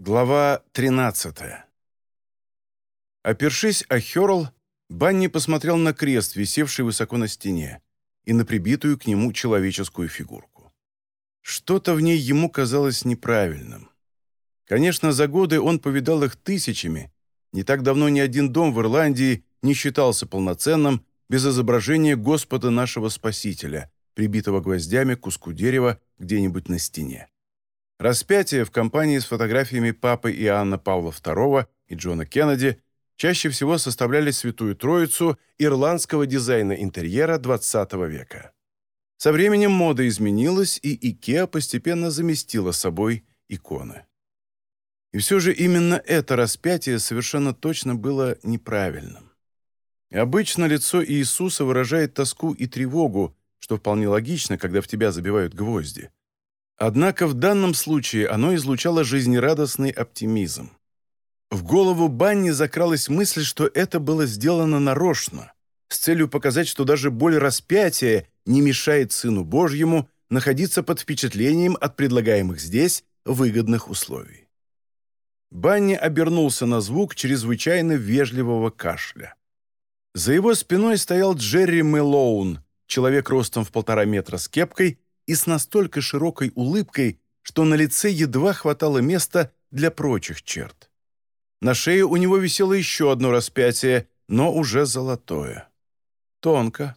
Глава 13 Опершись о Хёрл, Банни посмотрел на крест, висевший высоко на стене, и на прибитую к нему человеческую фигурку. Что-то в ней ему казалось неправильным. Конечно, за годы он повидал их тысячами. Не так давно ни один дом в Ирландии не считался полноценным без изображения Господа нашего Спасителя, прибитого гвоздями к куску дерева где-нибудь на стене. Распятие в компании с фотографиями папы Иоанна Павла II и Джона Кеннеди чаще всего составляли Святую Троицу ирландского дизайна интерьера XX века. Со временем мода изменилась, и Икеа постепенно заместила собой иконы. И все же именно это распятие совершенно точно было неправильным. Обычно лицо Иисуса выражает тоску и тревогу, что вполне логично, когда в тебя забивают гвозди. Однако в данном случае оно излучало жизнерадостный оптимизм. В голову Банни закралась мысль, что это было сделано нарочно, с целью показать, что даже боль распятия не мешает Сыну Божьему находиться под впечатлением от предлагаемых здесь выгодных условий. Банни обернулся на звук чрезвычайно вежливого кашля. За его спиной стоял Джерри Мэлоун, человек ростом в полтора метра с кепкой и с настолько широкой улыбкой, что на лице едва хватало места для прочих черт. На шее у него висело еще одно распятие, но уже золотое. Тонко.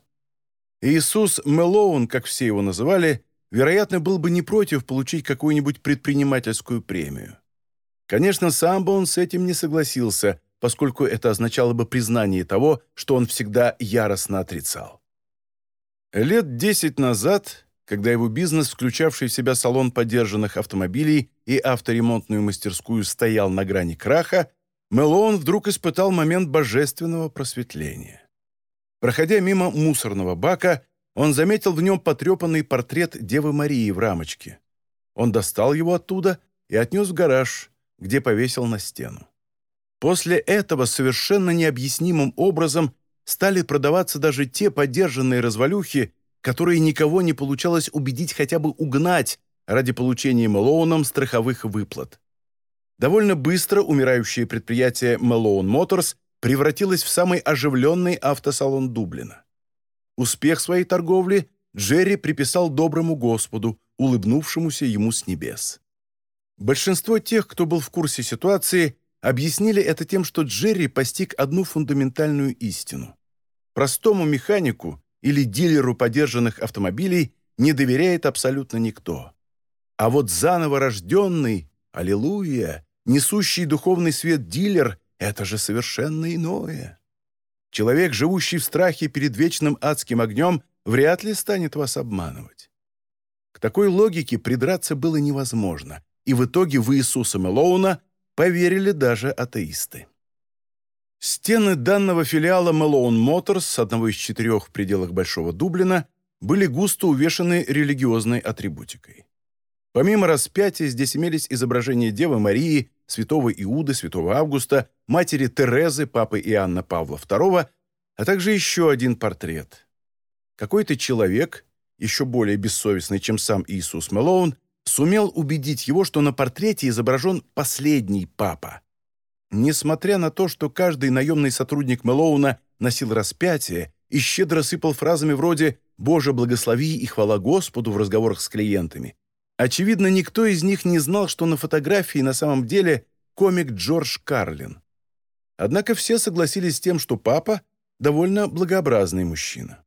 Иисус Мелоун, как все его называли, вероятно, был бы не против получить какую-нибудь предпринимательскую премию. Конечно, сам бы он с этим не согласился, поскольку это означало бы признание того, что он всегда яростно отрицал. Лет десять назад когда его бизнес, включавший в себя салон подержанных автомобилей и авторемонтную мастерскую, стоял на грани краха, Мелоун вдруг испытал момент божественного просветления. Проходя мимо мусорного бака, он заметил в нем потрепанный портрет Девы Марии в рамочке. Он достал его оттуда и отнес в гараж, где повесил на стену. После этого совершенно необъяснимым образом стали продаваться даже те подержанные развалюхи, которые никого не получалось убедить хотя бы угнать ради получения Мэлоуном страховых выплат. Довольно быстро умирающее предприятие Malone Motors превратилось в самый оживленный автосалон Дублина. Успех своей торговли Джерри приписал доброму Господу, улыбнувшемуся ему с небес. Большинство тех, кто был в курсе ситуации, объяснили это тем, что Джерри постиг одну фундаментальную истину. Простому механику или дилеру подержанных автомобилей не доверяет абсолютно никто. А вот заново рожденный, аллилуйя, несущий духовный свет дилер — это же совершенно иное. Человек, живущий в страхе перед вечным адским огнем, вряд ли станет вас обманывать. К такой логике придраться было невозможно, и в итоге в Иисуса Мелоуна поверили даже атеисты. Стены данного филиала Malone Motors, одного из четырех пределах Большого Дублина, были густо увешаны религиозной атрибутикой. Помимо распятия здесь имелись изображения Девы Марии, святого Иуды, святого Августа, матери Терезы, папы Иоанна Павла II, а также еще один портрет. Какой-то человек, еще более бессовестный, чем сам Иисус Мэлоун, сумел убедить его, что на портрете изображен последний папа. Несмотря на то, что каждый наемный сотрудник Мэлоуна носил распятие и щедро сыпал фразами вроде «Боже, благослови и хвала Господу» в разговорах с клиентами, очевидно, никто из них не знал, что на фотографии на самом деле комик Джордж Карлин. Однако все согласились с тем, что папа – довольно благообразный мужчина.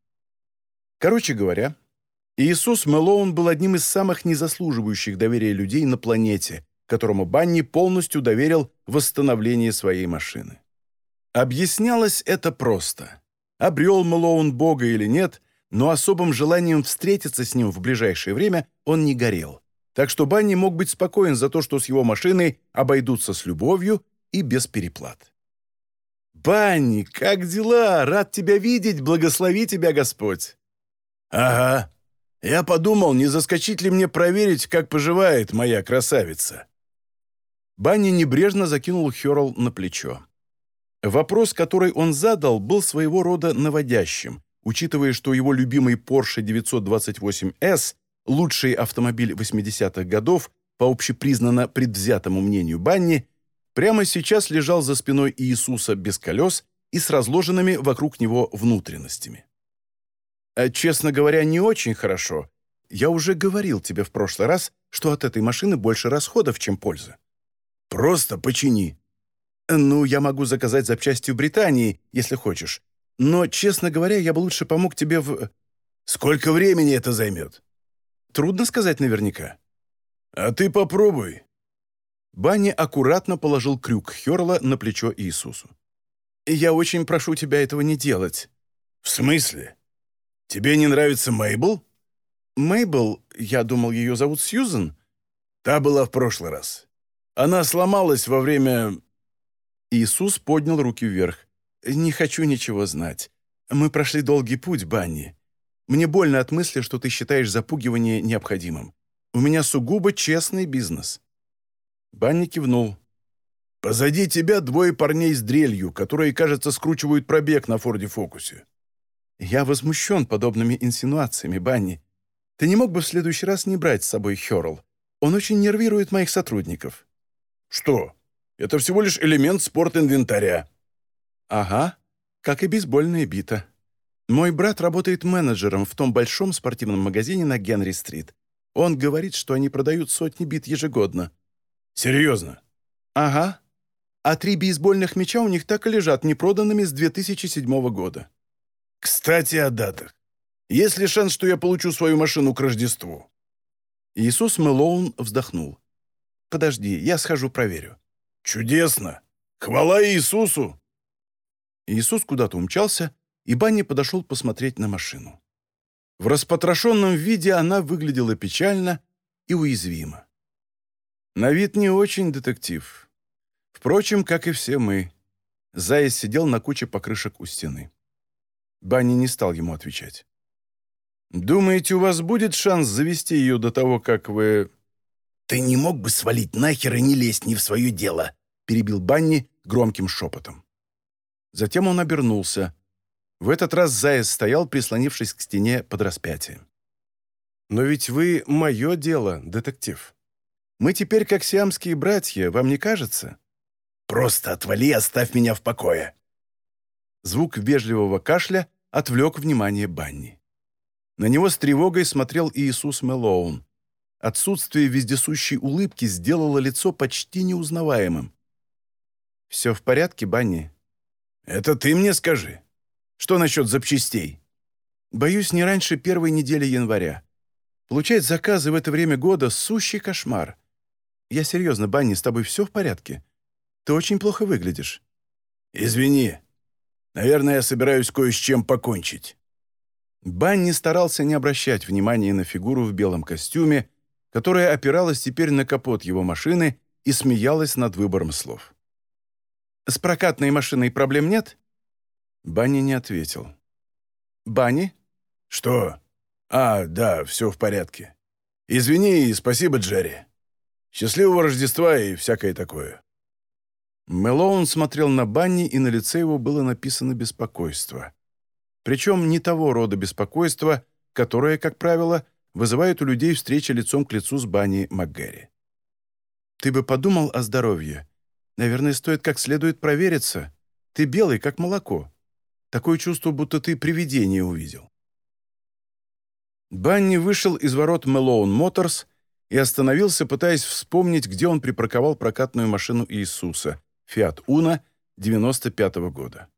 Короче говоря, Иисус Мэлоун был одним из самых незаслуживающих доверия людей на планете, которому Банни полностью доверил восстановление своей машины. Объяснялось это просто. Обрел Мэлоун Бога или нет, но особым желанием встретиться с ним в ближайшее время он не горел. Так что Банни мог быть спокоен за то, что с его машиной обойдутся с любовью и без переплат. «Банни, как дела? Рад тебя видеть, благослови тебя Господь!» «Ага. Я подумал, не заскочить ли мне проверить, как поживает моя красавица?» Банни небрежно закинул Хёрл на плечо. Вопрос, который он задал, был своего рода наводящим, учитывая, что его любимый Porsche 928S, лучший автомобиль 80-х годов, по общепризнанно предвзятому мнению Банни, прямо сейчас лежал за спиной Иисуса без колес и с разложенными вокруг него внутренностями. А, честно говоря, не очень хорошо. Я уже говорил тебе в прошлый раз, что от этой машины больше расходов, чем пользы. Просто почини. Ну, я могу заказать запчасти в Британии, если хочешь. Но, честно говоря, я бы лучше помог тебе в... Сколько времени это займет? Трудно сказать наверняка. А ты попробуй. Банни аккуратно положил крюк Херла на плечо Иисусу. «Я очень прошу тебя этого не делать». «В смысле? Тебе не нравится Мейбл?» «Мейбл, я думал, ее зовут Сьюзен». «Та была в прошлый раз. Она сломалась во время...» Иисус поднял руки вверх. «Не хочу ничего знать. Мы прошли долгий путь, Банни. Мне больно от мысли, что ты считаешь запугивание необходимым. У меня сугубо честный бизнес». Банни кивнул. «Позади тебя двое парней с дрелью, которые, кажется, скручивают пробег на Форде Фокусе». «Я возмущен подобными инсинуациями, Банни. Ты не мог бы в следующий раз не брать с собой Хёрл? Он очень нервирует моих сотрудников». «Что? Это всего лишь элемент спортинвентаря». «Ага, как и бейсбольная бита. Мой брат работает менеджером в том большом спортивном магазине на Генри-стрит. Он говорит, что они продают сотни бит ежегодно». «Серьезно?» «Ага. А три бейсбольных мяча у них так и лежат непроданными с 2007 года». «Кстати, о датах. Есть ли шанс, что я получу свою машину к Рождеству?» Иисус Мэлоун вздохнул. «Подожди, я схожу проверю». «Чудесно! Хвала Иисусу!» Иисус куда-то умчался, и Банни подошел посмотреть на машину. В распотрошенном виде она выглядела печально и уязвимо. На вид не очень детектив. Впрочем, как и все мы. Заяц сидел на куче покрышек у стены. Банни не стал ему отвечать. «Думаете, у вас будет шанс завести ее до того, как вы...» «Ты не мог бы свалить нахер и не лезть не в свое дело», перебил Банни громким шепотом. Затем он обернулся. В этот раз Заяц стоял, прислонившись к стене под распятием. «Но ведь вы мое дело, детектив. Мы теперь как сиамские братья, вам не кажется?» «Просто отвали и оставь меня в покое!» Звук вежливого кашля отвлек внимание Банни. На него с тревогой смотрел Иисус Мелоун. Отсутствие вездесущей улыбки сделало лицо почти неузнаваемым. «Все в порядке, Банни?» «Это ты мне скажи. Что насчет запчастей?» «Боюсь, не раньше первой недели января. Получать заказы в это время года — сущий кошмар. Я серьезно, Банни, с тобой все в порядке? Ты очень плохо выглядишь». «Извини. Наверное, я собираюсь кое с чем покончить». Банни старался не обращать внимания на фигуру в белом костюме, которая опиралась теперь на капот его машины и смеялась над выбором слов. «С прокатной машиной проблем нет?» Банни не ответил. «Банни?» «Что? А, да, все в порядке. Извини и спасибо, Джерри. Счастливого Рождества и всякое такое». Мэлоун смотрел на Банни, и на лице его было написано беспокойство. Причем не того рода беспокойство, которое, как правило, вызывает у людей встреча лицом к лицу с Банни МакГэри. «Ты бы подумал о здоровье. Наверное, стоит как следует провериться. Ты белый, как молоко. Такое чувство, будто ты привидение увидел». Банни вышел из ворот Мэлоун Моторс и остановился, пытаясь вспомнить, где он припарковал прокатную машину Иисуса, «Фиат Уна» 95 -го года.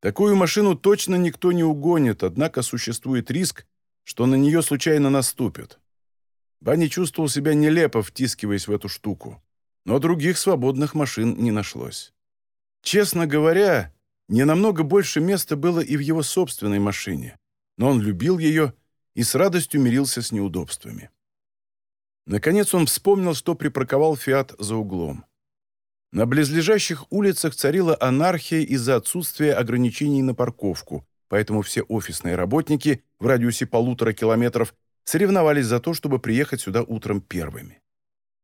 Такую машину точно никто не угонит, однако существует риск, что на нее случайно наступят. Банни чувствовал себя нелепо, втискиваясь в эту штуку, но других свободных машин не нашлось. Честно говоря, не намного больше места было и в его собственной машине, но он любил ее и с радостью мирился с неудобствами. Наконец он вспомнил, что припарковал «Фиат» за углом. На близлежащих улицах царила анархия из-за отсутствия ограничений на парковку, поэтому все офисные работники в радиусе полутора километров соревновались за то, чтобы приехать сюда утром первыми.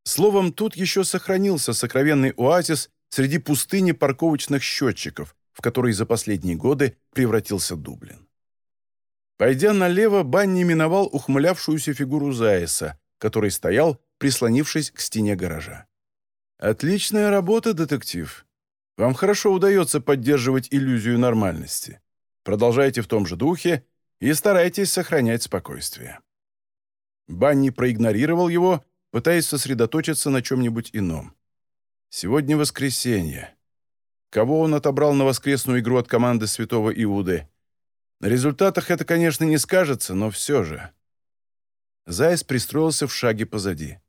Словом, тут еще сохранился сокровенный оазис среди пустыни парковочных счетчиков, в который за последние годы превратился Дублин. Пойдя налево, Банни миновал ухмылявшуюся фигуру Зайса, который стоял, прислонившись к стене гаража. «Отличная работа, детектив. Вам хорошо удается поддерживать иллюзию нормальности. Продолжайте в том же духе и старайтесь сохранять спокойствие». Банни проигнорировал его, пытаясь сосредоточиться на чем-нибудь ином. Сегодня воскресенье. Кого он отобрал на воскресную игру от команды Святого Иуды? На результатах это, конечно, не скажется, но все же. Заяц пристроился в шаге позади.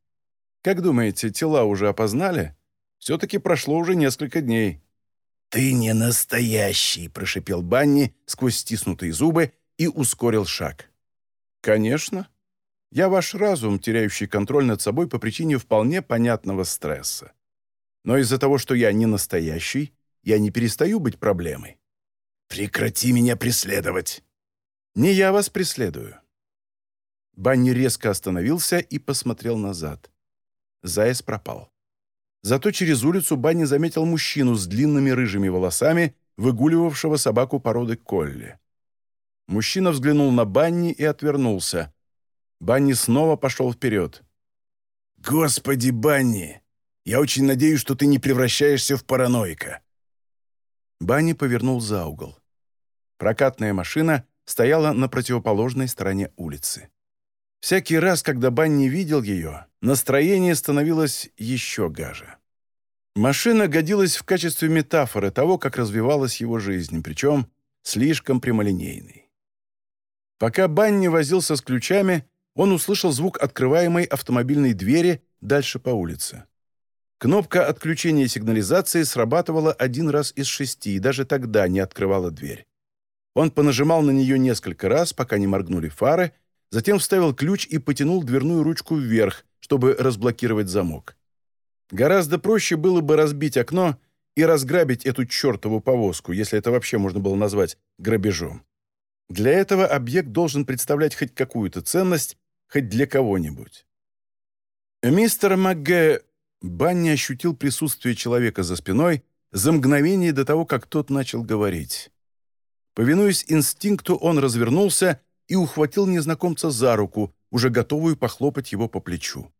«Как думаете, тела уже опознали? Все-таки прошло уже несколько дней». «Ты не настоящий!» – прошипел Банни сквозь стиснутые зубы и ускорил шаг. «Конечно. Я ваш разум, теряющий контроль над собой по причине вполне понятного стресса. Но из-за того, что я не настоящий, я не перестаю быть проблемой. Прекрати меня преследовать. Не я вас преследую. Банни резко остановился и посмотрел назад. Заяц пропал. Зато через улицу Банни заметил мужчину с длинными рыжими волосами, выгуливавшего собаку породы Колли. Мужчина взглянул на Банни и отвернулся. Банни снова пошел вперед. «Господи, Банни! Я очень надеюсь, что ты не превращаешься в параноика». Банни повернул за угол. Прокатная машина стояла на противоположной стороне улицы. Всякий раз, когда Банни видел ее, настроение становилось еще гаже. Машина годилась в качестве метафоры того, как развивалась его жизнь, причем слишком прямолинейной. Пока Банни возился с ключами, он услышал звук открываемой автомобильной двери дальше по улице. Кнопка отключения сигнализации срабатывала один раз из шести, и даже тогда не открывала дверь. Он понажимал на нее несколько раз, пока не моргнули фары, затем вставил ключ и потянул дверную ручку вверх, чтобы разблокировать замок. Гораздо проще было бы разбить окно и разграбить эту чертову повозку, если это вообще можно было назвать грабежом. Для этого объект должен представлять хоть какую-то ценность, хоть для кого-нибудь. Мистер МакГэ... Банни ощутил присутствие человека за спиной за мгновение до того, как тот начал говорить. Повинуясь инстинкту, он развернулся и ухватил незнакомца за руку, уже готовую похлопать его по плечу.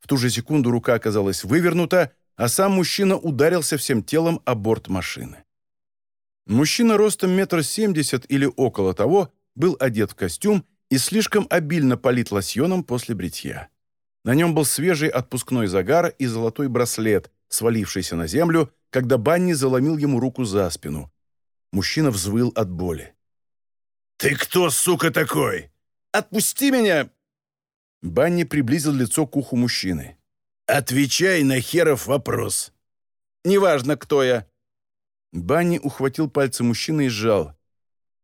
В ту же секунду рука оказалась вывернута, а сам мужчина ударился всем телом о борт машины. Мужчина ростом метр семьдесят или около того был одет в костюм и слишком обильно полит лосьоном после бритья. На нем был свежий отпускной загар и золотой браслет, свалившийся на землю, когда Банни заломил ему руку за спину. Мужчина взвыл от боли. «Ты кто, сука, такой? Отпусти меня!» Банни приблизил лицо к уху мужчины. «Отвечай на херов вопрос!» «Неважно, кто я!» Банни ухватил пальцы мужчины и сжал.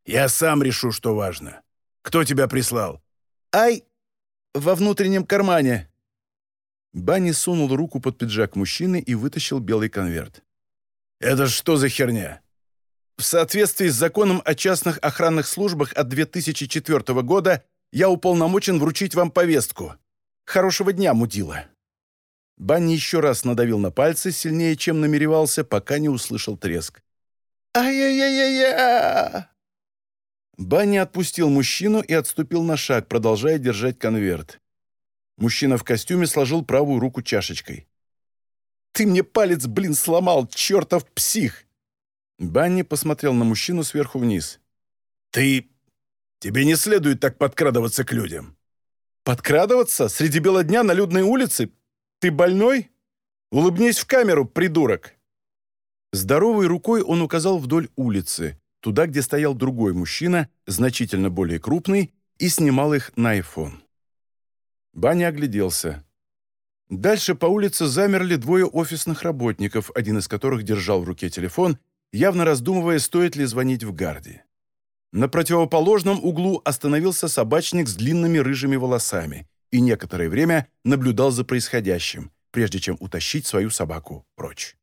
«Я сам решу, что важно. Кто тебя прислал?» «Ай! Во внутреннем кармане!» Банни сунул руку под пиджак мужчины и вытащил белый конверт. «Это что за херня?» В соответствии с законом о частных охранных службах от 2004 года я уполномочен вручить вам повестку. Хорошего дня, мудила!» Банни еще раз надавил на пальцы сильнее, чем намеревался, пока не услышал треск. «Ай-яй-яй-яй!» Банни отпустил мужчину и отступил на шаг, продолжая держать конверт. Мужчина в костюме сложил правую руку чашечкой. «Ты мне палец, блин, сломал, чертов псих!» Банни посмотрел на мужчину сверху вниз. «Ты... тебе не следует так подкрадываться к людям». «Подкрадываться? Среди бела дня на людной улице? Ты больной? Улыбнись в камеру, придурок!» Здоровой рукой он указал вдоль улицы, туда, где стоял другой мужчина, значительно более крупный, и снимал их на iPhone. Баня огляделся. Дальше по улице замерли двое офисных работников, один из которых держал в руке телефон, явно раздумывая, стоит ли звонить в гарде. На противоположном углу остановился собачник с длинными рыжими волосами и некоторое время наблюдал за происходящим, прежде чем утащить свою собаку прочь.